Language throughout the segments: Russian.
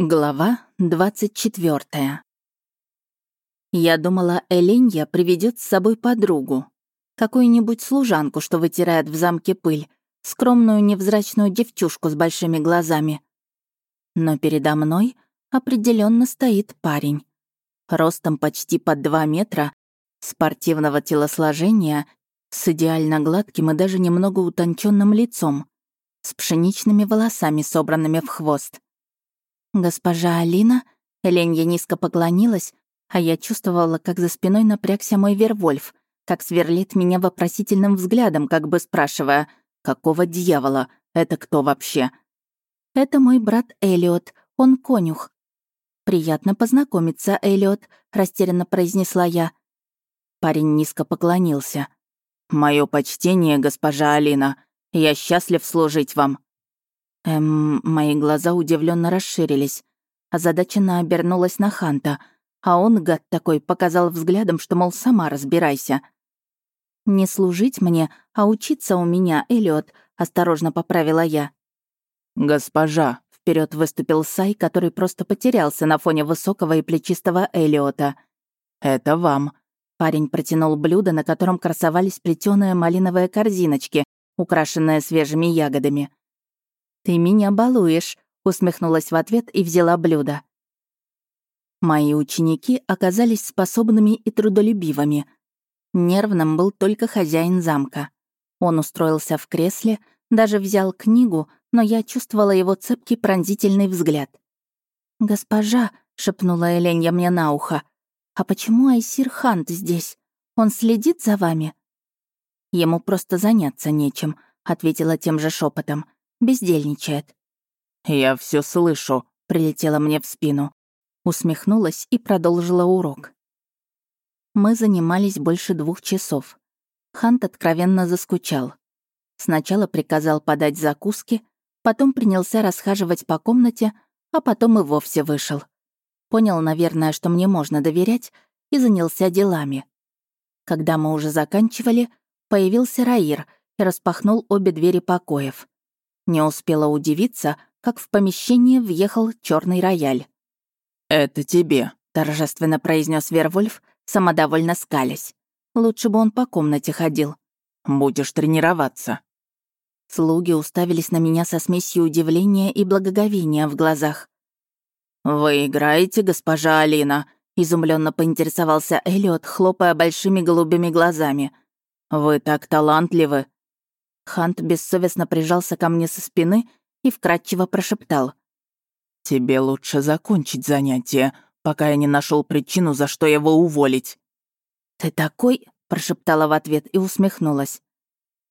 Глава 24. Я думала, Эленья приведет с собой подругу. Какую-нибудь служанку, что вытирает в замке пыль, скромную невзрачную девчушку с большими глазами. Но передо мной определенно стоит парень. Ростом почти под 2 метра, спортивного телосложения, с идеально гладким и даже немного утонченным лицом, с пшеничными волосами, собранными в хвост — «Госпожа Алина?» Эленья низко поклонилась, а я чувствовала, как за спиной напрягся мой Вервольф, как сверлит меня вопросительным взглядом, как бы спрашивая, «Какого дьявола? Это кто вообще?» «Это мой брат Элиот, он конюх». «Приятно познакомиться, Элиот», — растерянно произнесла я. Парень низко поклонился. «Моё почтение, госпожа Алина. Я счастлив служить вам». Эм, мои глаза удивленно расширились. Озадаченно обернулась на Ханта, а он, гад такой, показал взглядом, что, мол, сама разбирайся. «Не служить мне, а учиться у меня, Эллиот», — осторожно поправила я. «Госпожа», — вперед выступил Сай, который просто потерялся на фоне высокого и плечистого Эллиота. «Это вам». Парень протянул блюдо, на котором красовались плетёные малиновые корзиночки, украшенные свежими ягодами. «Ты меня балуешь», — усмехнулась в ответ и взяла блюдо. Мои ученики оказались способными и трудолюбивыми. Нервным был только хозяин замка. Он устроился в кресле, даже взял книгу, но я чувствовала его цепкий пронзительный взгляд. «Госпожа», — шепнула Эленья мне на ухо, «а почему Айсир Хант здесь? Он следит за вами?» «Ему просто заняться нечем», — ответила тем же шепотом бездельничает». «Я все слышу», — прилетела мне в спину. Усмехнулась и продолжила урок. Мы занимались больше двух часов. Хант откровенно заскучал. Сначала приказал подать закуски, потом принялся расхаживать по комнате, а потом и вовсе вышел. Понял, наверное, что мне можно доверять, и занялся делами. Когда мы уже заканчивали, появился Раир и распахнул обе двери покоев. Не успела удивиться, как в помещение въехал черный рояль. «Это тебе», — торжественно произнес Вервольф, самодовольно скалясь. Лучше бы он по комнате ходил. «Будешь тренироваться». Слуги уставились на меня со смесью удивления и благоговения в глазах. «Вы играете, госпожа Алина?» — изумленно поинтересовался Элliot, хлопая большими голубыми глазами. «Вы так талантливы!» Хант бессовестно прижался ко мне со спины и вкратчиво прошептал. «Тебе лучше закончить занятие, пока я не нашел причину, за что его уволить». «Ты такой...» — прошептала в ответ и усмехнулась.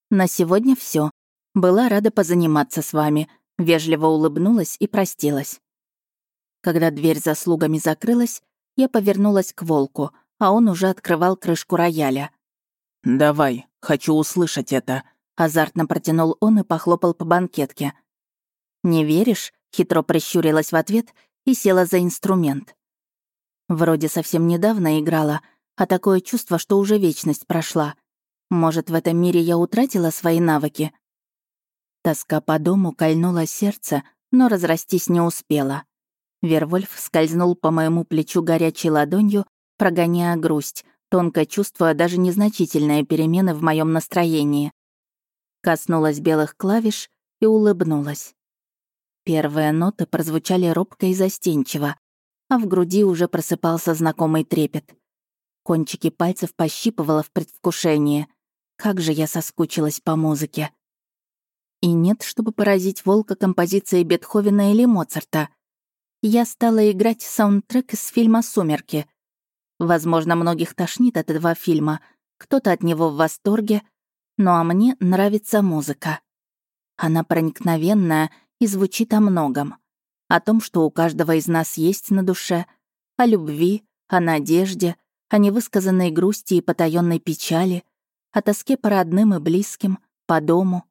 «На сегодня все. Была рада позаниматься с вами», — вежливо улыбнулась и простилась. Когда дверь за слугами закрылась, я повернулась к волку, а он уже открывал крышку рояля. «Давай, хочу услышать это», Азартно протянул он и похлопал по банкетке. «Не веришь?» — хитро прищурилась в ответ и села за инструмент. Вроде совсем недавно играла, а такое чувство, что уже вечность прошла. Может, в этом мире я утратила свои навыки? Тоска по дому кольнула сердце, но разрастись не успела. Вервольф скользнул по моему плечу горячей ладонью, прогоняя грусть, тонко чувствуя даже незначительные перемены в моем настроении коснулась белых клавиш и улыбнулась. Первые ноты прозвучали робко и застенчиво, а в груди уже просыпался знакомый трепет. Кончики пальцев пощипывала в предвкушении. Как же я соскучилась по музыке. И нет, чтобы поразить волка композиции Бетховена или Моцарта. Я стала играть саундтрек из фильма «Сумерки». Возможно, многих тошнит от этого фильма, кто-то от него в восторге, ну а мне нравится музыка. Она проникновенная и звучит о многом. О том, что у каждого из нас есть на душе, о любви, о надежде, о невысказанной грусти и потаённой печали, о тоске по родным и близким, по дому.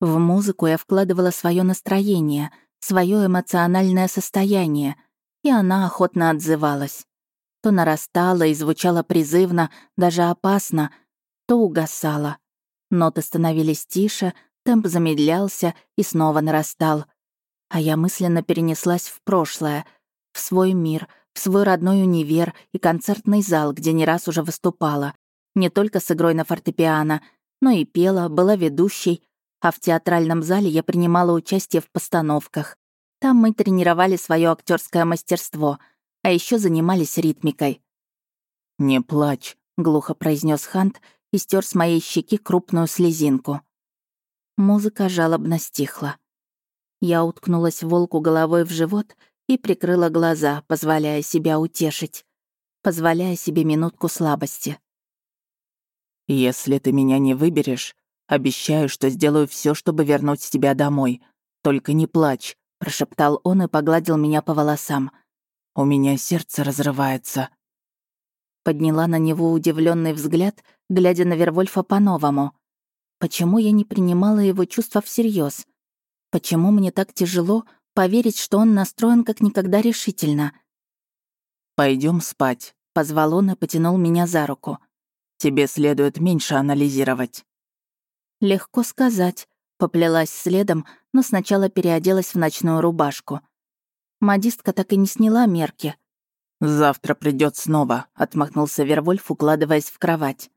В музыку я вкладывала свое настроение, свое эмоциональное состояние, и она охотно отзывалась. То нарастала и звучала призывно, даже опасно, то угасала. Ноты становились тише, темп замедлялся и снова нарастал. А я мысленно перенеслась в прошлое, в свой мир, в свой родной универ и концертный зал, где не раз уже выступала. Не только с игрой на фортепиано, но и пела, была ведущей, а в театральном зале я принимала участие в постановках. Там мы тренировали свое актерское мастерство, а еще занимались ритмикой. «Не плачь», — глухо произнес Хант и стер с моей щеки крупную слезинку. Музыка жалобно стихла. Я уткнулась волку головой в живот и прикрыла глаза, позволяя себя утешить, позволяя себе минутку слабости. «Если ты меня не выберешь, обещаю, что сделаю все, чтобы вернуть тебя домой. Только не плачь», — прошептал он и погладил меня по волосам. «У меня сердце разрывается». Подняла на него удивленный взгляд, глядя на Вервольфа по-новому. Почему я не принимала его чувства всерьез? Почему мне так тяжело поверить, что он настроен как никогда решительно? Пойдем спать», — позвал он и потянул меня за руку. «Тебе следует меньше анализировать». Легко сказать. Поплелась следом, но сначала переоделась в ночную рубашку. Модистка так и не сняла мерки. «Завтра придет снова», — отмахнулся Вервольф, укладываясь в кровать.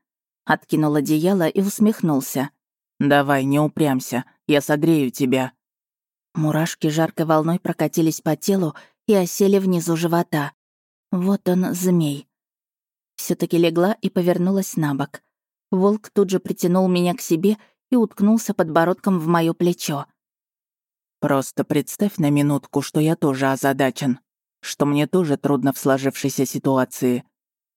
Откинул одеяло и усмехнулся. «Давай, не упрямся, я согрею тебя». Мурашки жаркой волной прокатились по телу и осели внизу живота. Вот он, змей. все таки легла и повернулась на бок. Волк тут же притянул меня к себе и уткнулся подбородком в моё плечо. «Просто представь на минутку, что я тоже озадачен, что мне тоже трудно в сложившейся ситуации.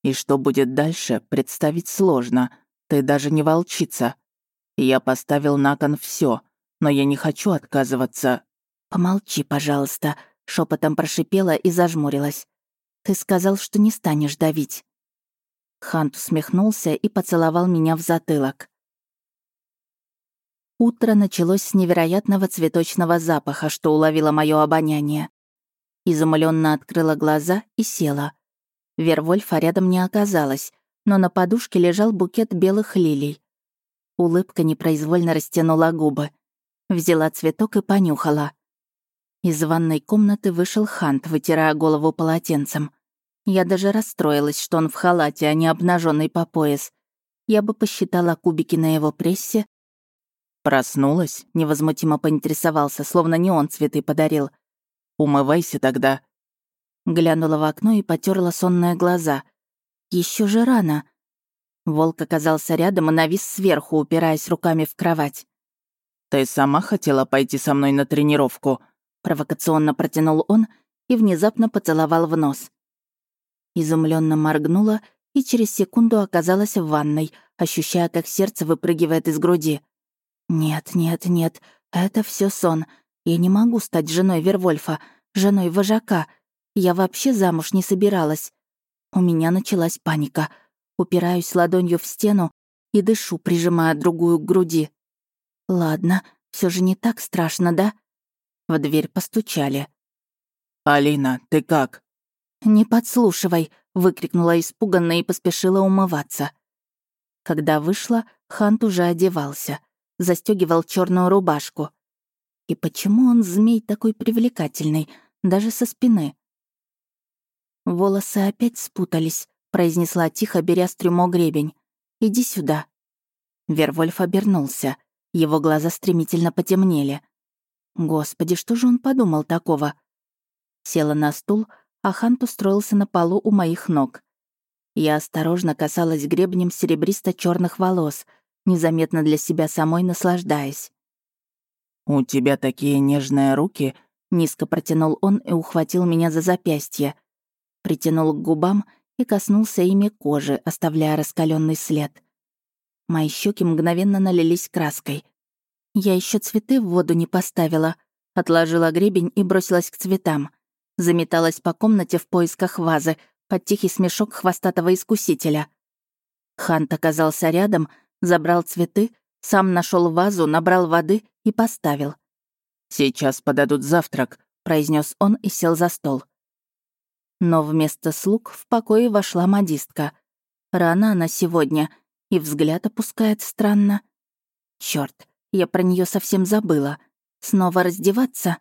И что будет дальше, представить сложно. Ты даже не волчица. Я поставил на кон все, но я не хочу отказываться». «Помолчи, пожалуйста», — шепотом прошипела и зажмурилась. «Ты сказал, что не станешь давить». Хант усмехнулся и поцеловал меня в затылок. Утро началось с невероятного цветочного запаха, что уловило мое обоняние. Изумленно открыла глаза и села. Вервольфа рядом не оказалось, но на подушке лежал букет белых лилий. Улыбка непроизвольно растянула губы. Взяла цветок и понюхала. Из ванной комнаты вышел Хант, вытирая голову полотенцем. Я даже расстроилась, что он в халате, а не обнаженный по пояс. Я бы посчитала кубики на его прессе, «Проснулась?» — невозмутимо поинтересовался, словно не он цветы подарил. «Умывайся тогда». Глянула в окно и потерла сонные глаза. Еще же рано. Волк оказался рядом и навис сверху, упираясь руками в кровать. «Ты сама хотела пойти со мной на тренировку?» Провокационно протянул он и внезапно поцеловал в нос. Изумленно моргнула и через секунду оказалась в ванной, ощущая, как сердце выпрыгивает из груди. Нет, нет, нет, это все сон. Я не могу стать женой Вервольфа, женой вожака. Я вообще замуж не собиралась. У меня началась паника. Упираюсь ладонью в стену и дышу, прижимая другую к груди. Ладно, все же не так страшно, да? В дверь постучали. «Алина, ты как?» «Не подслушивай», — выкрикнула испуганно и поспешила умываться. Когда вышла, Хант уже одевался — застегивал черную рубашку. И почему он, змей, такой привлекательный, даже со спины? «Волосы опять спутались», — произнесла тихо, беря с трюмо гребень. «Иди сюда». Вервольф обернулся. Его глаза стремительно потемнели. Господи, что же он подумал такого? Села на стул, а Хант устроился на полу у моих ног. Я осторожно касалась гребнем серебристо черных волос — незаметно для себя самой наслаждаясь. «У тебя такие нежные руки», — низко протянул он и ухватил меня за запястье. Притянул к губам и коснулся ими кожи, оставляя раскаленный след. Мои щеки мгновенно налились краской. Я еще цветы в воду не поставила. Отложила гребень и бросилась к цветам. Заметалась по комнате в поисках вазы, под тихий смешок хвостатого искусителя. Хант оказался рядом — Забрал цветы, сам нашел вазу, набрал воды и поставил. «Сейчас подадут завтрак», — произнес он и сел за стол. Но вместо слуг в покое вошла модистка. Рано она сегодня, и взгляд опускает странно. Черт, я про нее совсем забыла. Снова раздеваться?